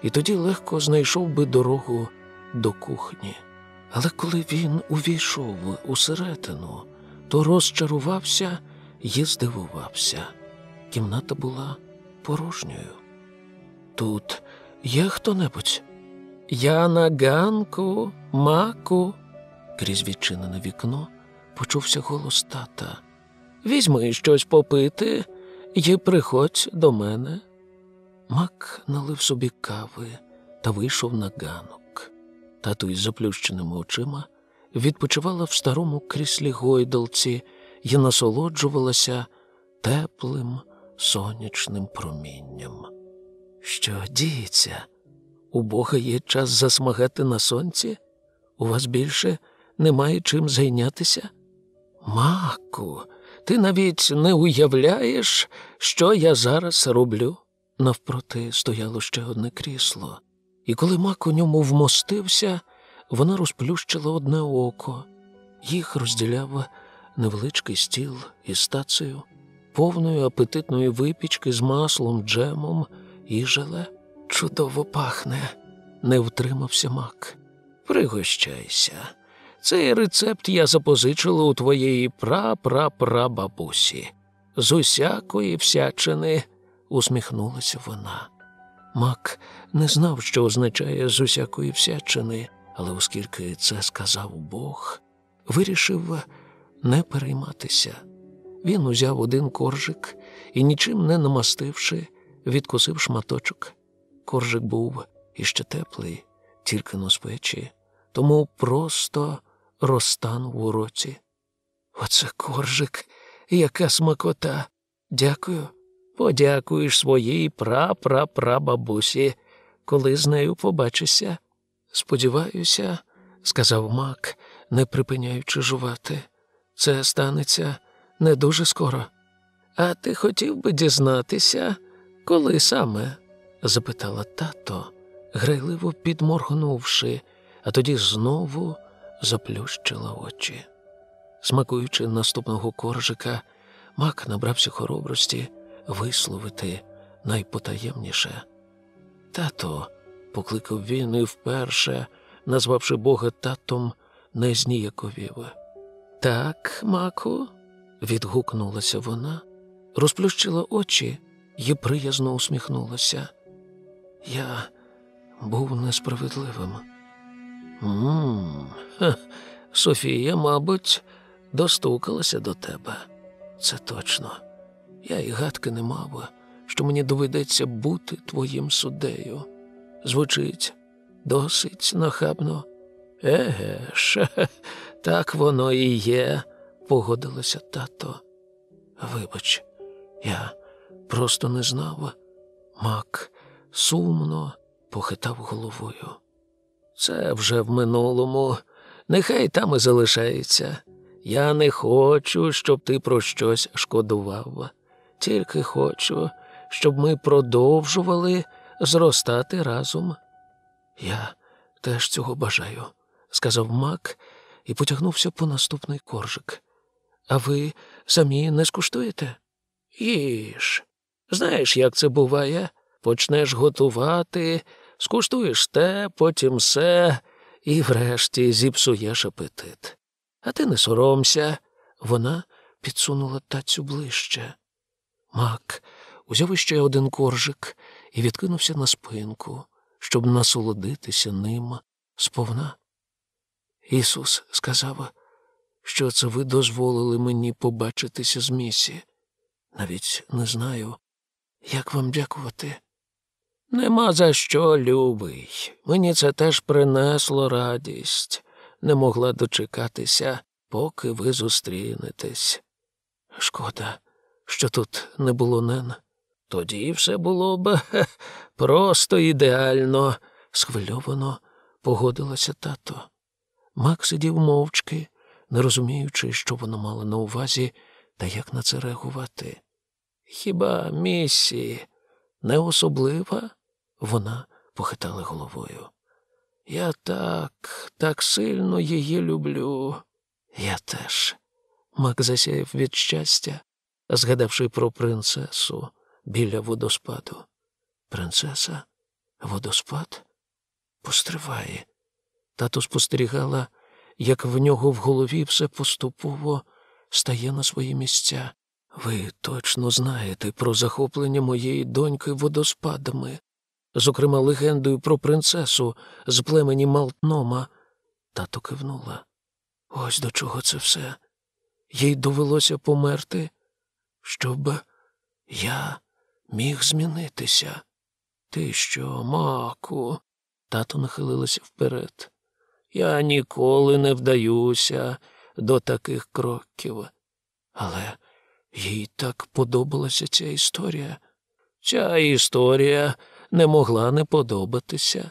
і тоді легко знайшов би дорогу до кухні. Але коли він увійшов усередину, то розчарувався і здивувався. Кімната була порожньою. Тут є хто небудь? Я на ганку, маку. Крізь відчинене вікно почувся голос тата. Візьми щось попити і приходь до мене. Мак налив собі кави та вийшов на ганок. Тато із заплющеними очима відпочивала в старому кріслі гойдалці і насолоджувалася теплим сонячним промінням. Що діється? У Бога є час засмагати на сонці? У вас більше немає чим зайнятися? Маку, ти навіть не уявляєш, що я зараз роблю. Навпроти стояло ще одне крісло, і коли мак у ньому вмостився, вона розплющила одне око. Їх розділяв невеличкий стіл із тацею, повною апетитної випічки з маслом, джемом і желе. Чудово пахне, не втримався мак. Пригощайся. Цей рецепт я запозичила у твоєї пра-пра-пра-бабусі. З усякої всячини, усміхнулася вона. Мак не знав, що означає з усякої всячини, але оскільки це сказав Бог, вирішив не перейматися. Він узяв один коржик і, нічим не намастивши, відкусив шматочок. Коржик був іще теплий, тільки на спечі, тому просто розтанув у роті. Оце коржик, яка смакота. Дякую. Подякуєш своїй пра-пра-пра-бабусі, коли з нею побачишся. Сподіваюся, сказав Мак, не припиняючи жувати. Це станеться не дуже скоро. А ти хотів би дізнатися, коли саме? запитала тато, грайливо підморгнувши, а тоді знову заплющила очі. Смакуючи наступного коржика, мак набрався хоробрості висловити найпотаємніше. Тато, покликав він і вперше, назвавши Бога татом, не зніяковів. Так, маку, відгукнулася вона, розплющила очі і приязно усміхнулася. Я був несправедливим. Мм, Софія, мабуть, достукалася до тебе. Це точно. Я й гадки не мав, що мені доведеться бути твоїм суддею. Звучить досить нахабно. Еге ж, так воно і є, погодилася тато. Вибач, я просто не знав. Мак сумно похитав головою. Це вже в минулому, нехай там і залишається. Я не хочу, щоб ти про щось шкодував. Тільки хочу, щоб ми продовжували зростати разом. Я теж цього бажаю, сказав Мак і потягнувся по наступний коржик. А ви самі не скуштуєте? Їж. Знаєш, як це буває? Почнеш готувати, скуштуєш те, потім все, і врешті зіпсуєш апетит. А ти не соромся. Вона підсунула тацю ближче. Мак узяв іще один коржик і відкинувся на спинку, щоб насолодитися ним сповна. Ісус сказав, що це ви дозволили мені побачитися з місі. Навіть не знаю, як вам дякувати. Нема за що, любий. Мені це теж принесло радість. Не могла дочекатися, поки ви зустрінетесь. Шкода, що тут не було нен. Тоді все було б просто ідеально, схвильовано погодилася тато. Мак сидів мовчки, не розуміючи, що вона мала на увазі та як на це реагувати. Хіба місі не особлива? Вона похитала головою. Я так, так сильно її люблю. Я теж. Мак засяяв від щастя, згадавши про принцесу біля водоспаду. Принцеса? Водоспад? Постриває. Тато спостерігала, як в нього в голові все поступово стає на свої місця. Ви точно знаєте про захоплення моєї доньки водоспадами, зокрема легендою про принцесу з племені Малтнома. Тато кивнула. Ось до чого це все. Їй довелося померти, щоб я міг змінитися. Ти що, маку? Тато нахилилася вперед. Я ніколи не вдаюся до таких кроків. Але їй так подобалася ця історія. Ця історія не могла не подобатися.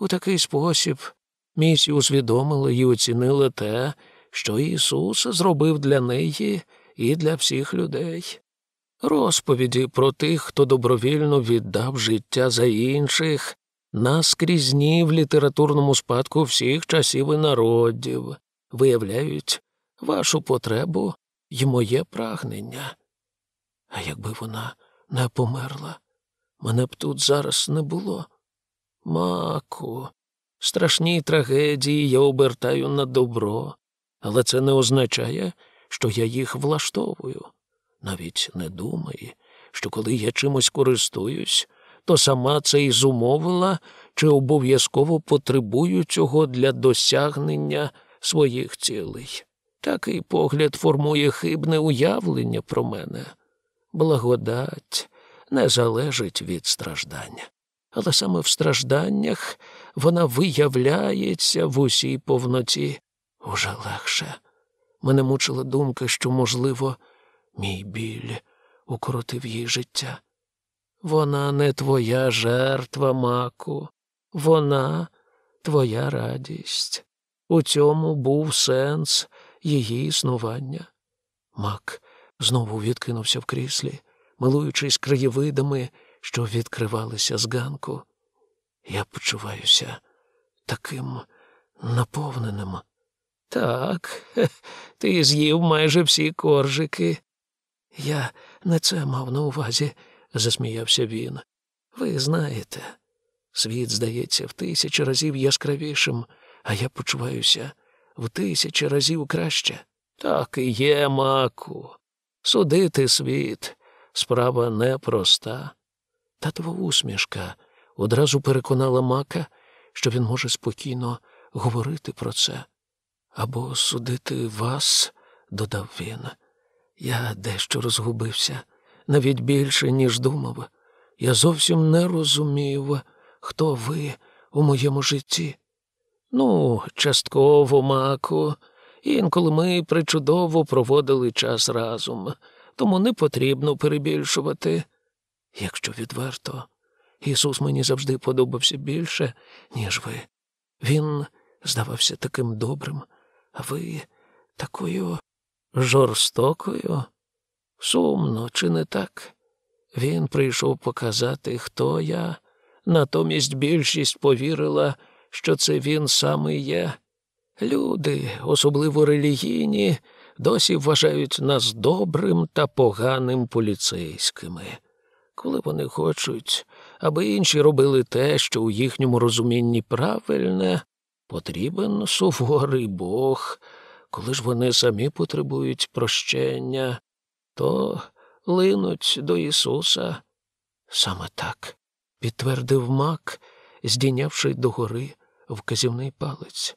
У такий спосіб місію усвідомила і оцінила те, що Ісус зробив для неї і для всіх людей. Розповіді про тих, хто добровільно віддав життя за інших, наскрізні в літературному спадку всіх часів і народів, виявляють вашу потребу і моє прагнення. А якби вона не померла, мене б тут зараз не було. Маку, страшні трагедії я обертаю на добро, але це не означає, що я їх влаштовую. Навіть не думай, що коли я чимось користуюсь, то сама це і зумовила, чи обов'язково потребую цього для досягнення своїх цілей. Такий погляд формує хибне уявлення про мене. Благодать не залежить від страждання, але саме в стражданнях вона виявляється в усій повноті уже легше. Мене мучила думка, що, можливо, мій біль укоротив їй життя. Вона не твоя жертва, маку, вона твоя радість. У цьому був сенс її існування. Мак знову відкинувся в кріслі, милуючись краєвидами, що відкривалися з ганку. Я почуваюся таким наповненим. Так, ти з'їв майже всі коржики. Я не це мав на увазі, засміявся він. Ви знаєте, світ здається в тисячі разів яскравішим, а я почуваюся в тисячі разів краще. Так і є, маку. Судити світ справа непроста. Татова усмішка одразу переконала мака, що він може спокійно говорити про це. Або судити вас, додав він. Я дещо розгубився, навіть більше, ніж думав. Я зовсім не розумів, хто ви у моєму житті. Ну, частково, маку. Інколи ми причудово проводили час разом, тому не потрібно перебільшувати. Якщо відверто, Ісус мені завжди подобався більше, ніж ви. Він здавався таким добрим, а ви такою жорстокою? Сумно, чи не так? Він прийшов показати, хто я, натомість більшість повірила, що це він саме є. Люди, особливо релігійні, досі вважають нас добрим та поганим поліцейськими. Коли вони хочуть, аби інші робили те, що у їхньому розумінні правильне, потрібен суворий Бог. Коли ж вони самі потребують прощення, то линуть до Ісуса. Саме так, підтвердив мак, здійнявши догори вказівний палець.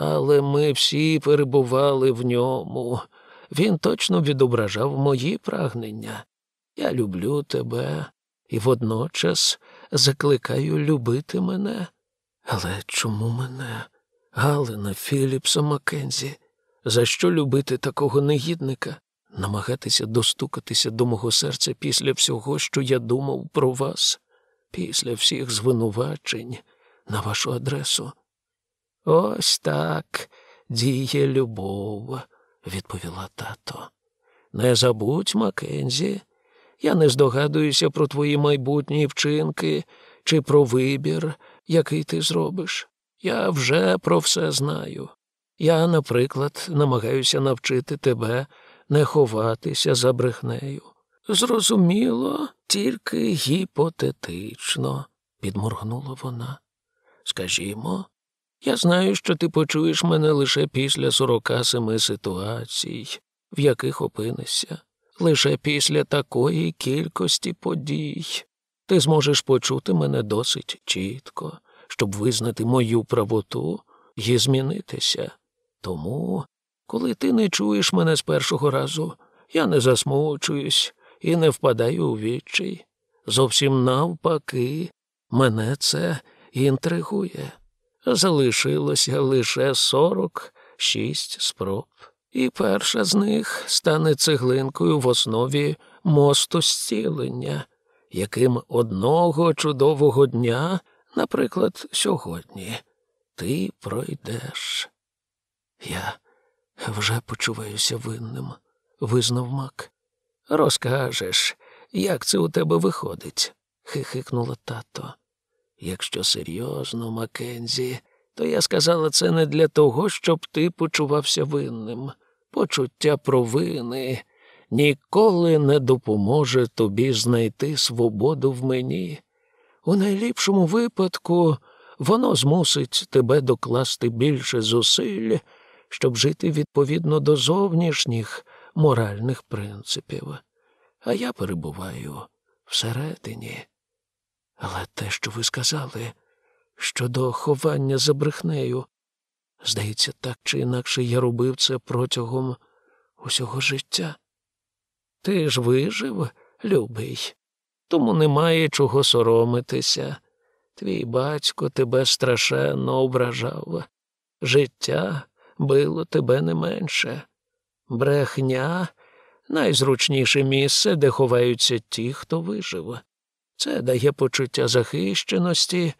Але ми всі перебували в ньому. Він точно відображав мої прагнення. Я люблю тебе і водночас закликаю любити мене. Але чому мене, Галина Філіпса Маккензі? За що любити такого негідника, намагатися достукатися до мого серця після всього, що я думав про вас, після всіх звинувачень на вашу адресу? Ось так діє любов, відповіла тато. Не забудь, Маккензі, я не здогадуюся про твої майбутні вчинки чи про вибір, який ти зробиш. Я вже про все знаю. Я, наприклад, намагаюся навчити тебе не ховатися за брехнею. Зрозуміло, тільки гіпотетично, підморгнула вона. Скажімо, я знаю, що ти почуєш мене лише після сорока семи ситуацій, в яких опинишся, лише після такої кількості подій. ти зможеш почути мене досить чітко, щоб визнати мою правоту і змінитися. Тому, коли ти не чуєш мене з першого разу, я не засмучуюсь і не впадаю у відчай. Зовсім навпаки, мене це інтригує. Залишилося лише сорок шість спроб, і перша з них стане цеглинкою в основі мосту зцілення, яким одного чудового дня, наприклад, сьогодні, ти пройдеш. Я вже почуваюся винним, визнав мак. Розкажеш, як це у тебе виходить, хихикнула тато. Якщо серйозно, Маккензі, то я сказала це не для того, щоб ти почувався винним. Почуття провини ніколи не допоможе тобі знайти свободу в мені. У найліпшому випадку воно змусить тебе докласти більше зусиль, щоб жити відповідно до зовнішніх моральних принципів. А я перебуваю всередині. Але те, що ви сказали щодо ховання за брехнею, здається, так чи інакше я робив це протягом усього життя. Ти ж вижив, любий, тому немає чого соромитися. Твій батько тебе страшенно ображав. Життя било тебе не менше. Брехня найзручніше місце, де ховаються ті, хто вижив. Це дає почуття захищеності,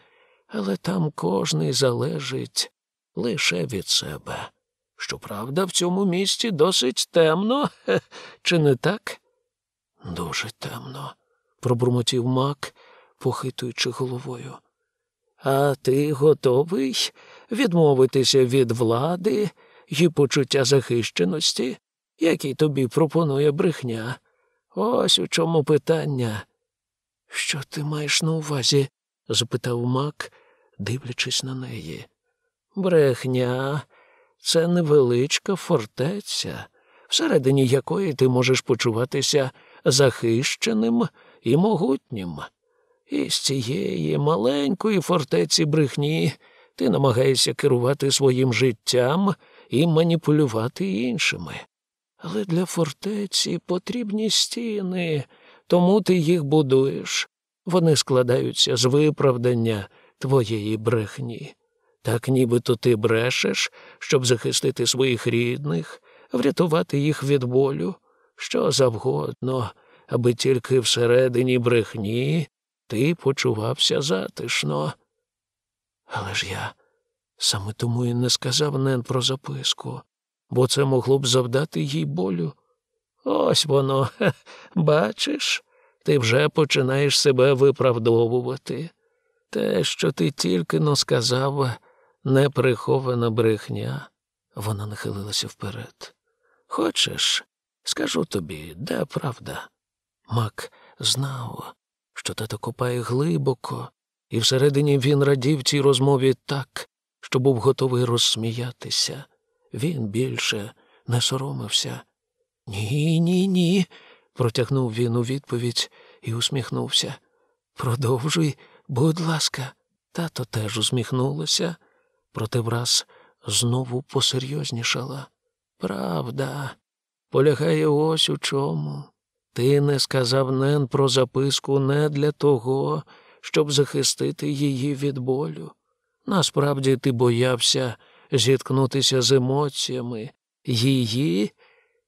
але там кожний залежить лише від себе. Щоправда, в цьому місті досить темно, чи не так? Дуже темно, пробурмотів мак, похитуючи головою. А ти готовий відмовитися від влади і почуття захищеності, які тобі пропонує брехня? Ось у чому питання. Що ти маєш на увазі? запитав мак, дивлячись на неї. Брехня це невеличка фортеця, всередині якої ти можеш почуватися захищеним і могутнім. І з цієї маленької фортеці брехні ти намагаєшся керувати своїм життям і маніпулювати іншими. Але для фортеці потрібні стіни, тому ти їх будуєш. Вони складаються з виправдання твоєї брехні. Так нібито ти брешеш, щоб захистити своїх рідних, врятувати їх від болю, що завгодно, аби тільки всередині брехні ти почувався затишно. Але ж я саме тому і не сказав Нен про записку, бо це могло б завдати їй болю. Ось воно, бачиш, ти вже починаєш себе виправдовувати. Те, що ти тільки но сказав, неприхована брехня. Вона нахилилася вперед. Хочеш, скажу тобі, де правда? Мак знав, що тато копає глибоко, і всередині він радів цій розмові так, що був готовий розсміятися. Він більше не соромився. Ні, ні, ні, протягнув він у відповідь і усміхнувся. Продовжуй, будь ласка, тато теж усміхнулася, проте враз знову посерйознішала. Правда, полягає ось у чому. Ти не сказав Нен про записку не для того, щоб захистити її від болю. Насправді ти боявся зіткнутися з емоціями її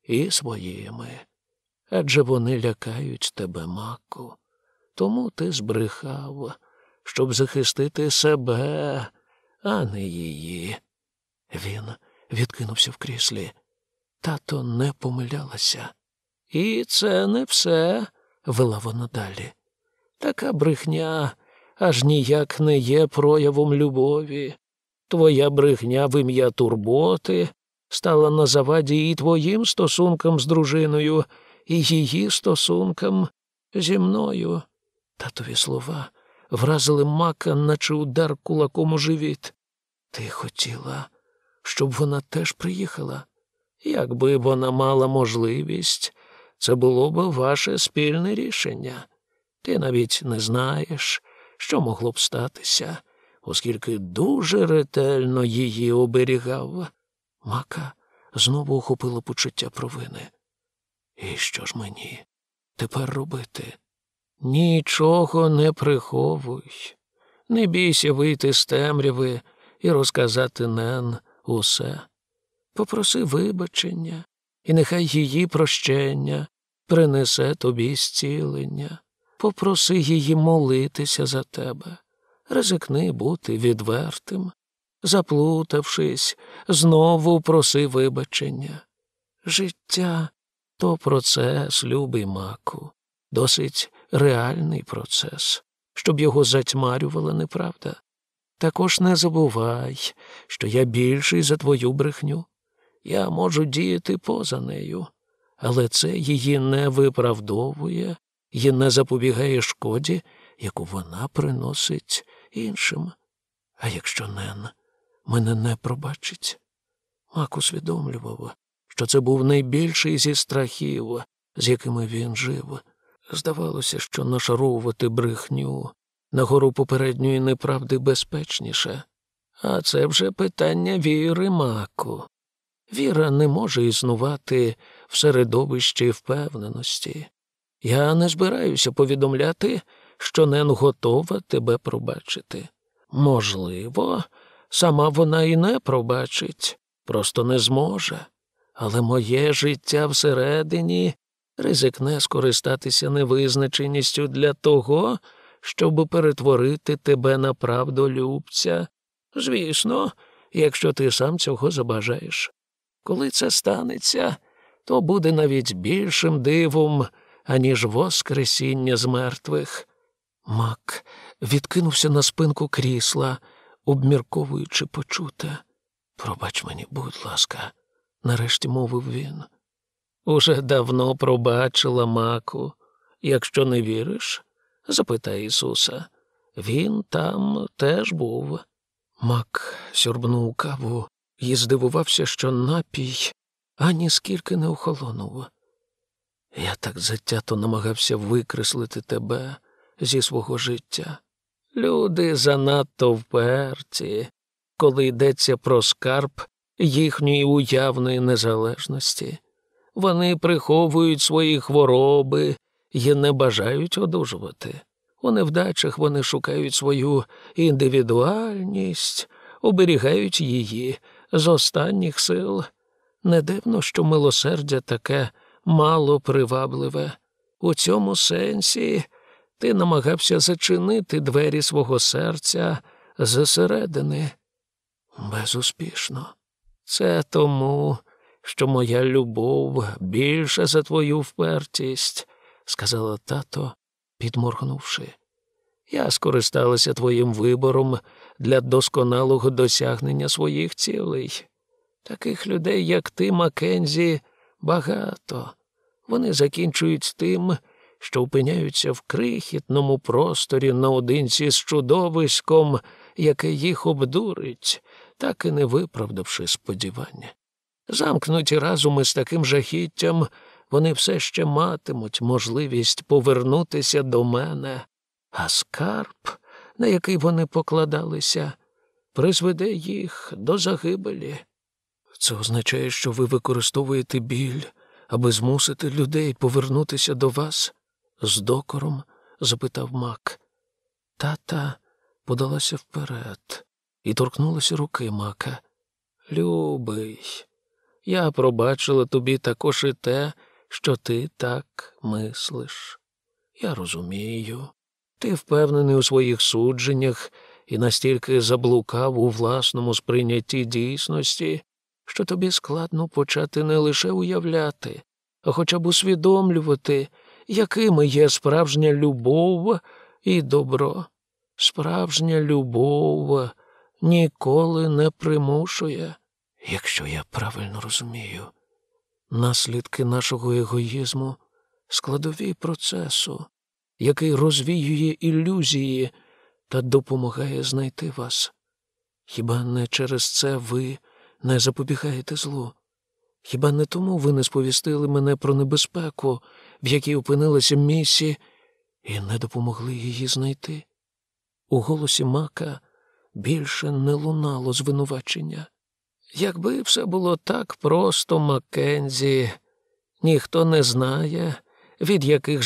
і своїми. Адже вони лякають тебе, маку. Тому ти збрехав, щоб захистити себе, а не її. Він відкинувся в кріслі. Тато не помилялася. І це не все, вела вона далі. Така брехня аж ніяк не є проявом любові. Твоя брехня в ім'я турботи стала на заваді і твоїм стосункам з дружиною, і її стосункам зі мною. Татові слова вразили мака, наче удар кулаком у живіт. Ти хотіла, щоб вона теж приїхала? Якби вона мала можливість, це було б ваше спільне рішення. Ти навіть не знаєш, що могло б статися, оскільки дуже ретельно її оберігав. Мака знову охопило почуття провини. І що ж мені тепер робити? Нічого не приховуй. Не бійся вийти з темряви і розказати Нен усе. Попроси вибачення, і нехай її прощення принесе тобі зцілення. Попроси її молитися за тебе, ризикни бути відвертим. Заплутавшись, знову проси вибачення. Життя то процес, любий маку, досить реальний процес, щоб його затьмарювала неправда. Також не забувай, що я більший за твою брехню. Я можу діяти поза нею, але це її не виправдовує і не запобігає шкоді, яку вона приносить іншим. А якщо Нен мене не пробачить, Мак усвідомлював, що це був найбільший зі страхів, з якими він жив. Здавалося, що нашаровувати брехню на гору попередньої неправди безпечніше. А це вже питання віри маку. Віра не може існувати в середовищі впевненості. Я не збираюся повідомляти, що Нен готова тебе пробачити. Можливо, сама вона і не пробачить, просто не зможе. Але моє життя всередині ризикне скористатися невизначеністю для того, щоб перетворити тебе на правдолюбця. Звісно, якщо ти сам цього забажаєш. Коли це станеться, то буде навіть більшим дивом, аніж воскресіння з мертвих. Мак відкинувся на спинку крісла, обмірковуючи почуте. Пробач мені, будь ласка, нарешті мовив він. Уже давно пробачила маку. Якщо не віриш, запитай Ісуса. Він там теж був. Мак сьорбнув каву і здивувався, що напій ані скільки не охолонув. Я так затято намагався викреслити тебе зі свого життя. Люди занадто вперті, коли йдеться про скарб їхньої уявної незалежності. Вони приховують свої хвороби і не бажають одужувати. У невдачах вони шукають свою індивідуальність, оберігають її з останніх сил. Не дивно, що милосердя таке мало привабливе. У цьому сенсі ти намагався зачинити двері свого серця зсередини. Безуспішно. Це тому, що моя любов більша за твою впертість, сказала тато, підморгнувши. Я скористалася твоїм вибором для досконалого досягнення своїх цілей. Таких людей, як ти, Маккензі, багато. Вони закінчують тим, що опиняються в крихітному просторі наодинці з чудовиськом, яке їх обдурить, так і не виправдавши сподівання. Замкнуті разом із таким жахіттям, вони все ще матимуть можливість повернутися до мене, а скарб, на який вони покладалися, призведе їх до загибелі. Це означає, що ви використовуєте біль, аби змусити людей повернутися до вас? З докором? запитав Мак. Тата подалася вперед і торкнулася руки Мака. Любий, я пробачила тобі також і те, що ти так мислиш. Я розумію. Ти впевнений у своїх судженнях і настільки заблукав у власному сприйнятті дійсності, що тобі складно почати не лише уявляти, а хоча б усвідомлювати, якими є справжня любов і добро. Справжня любов ніколи не примушує, якщо я правильно розумію, наслідки нашого егоїзму складові процесу, який розвіює ілюзії та допомагає знайти вас. Хіба не через це ви не запобігаєте злу? Хіба не тому ви не сповістили мене про небезпеку, в якій опинилася місі, і не допомогли її знайти. У голосі мака більше не лунало звинувачення. Якби все було так просто, Маккензі, ніхто не знає, від яких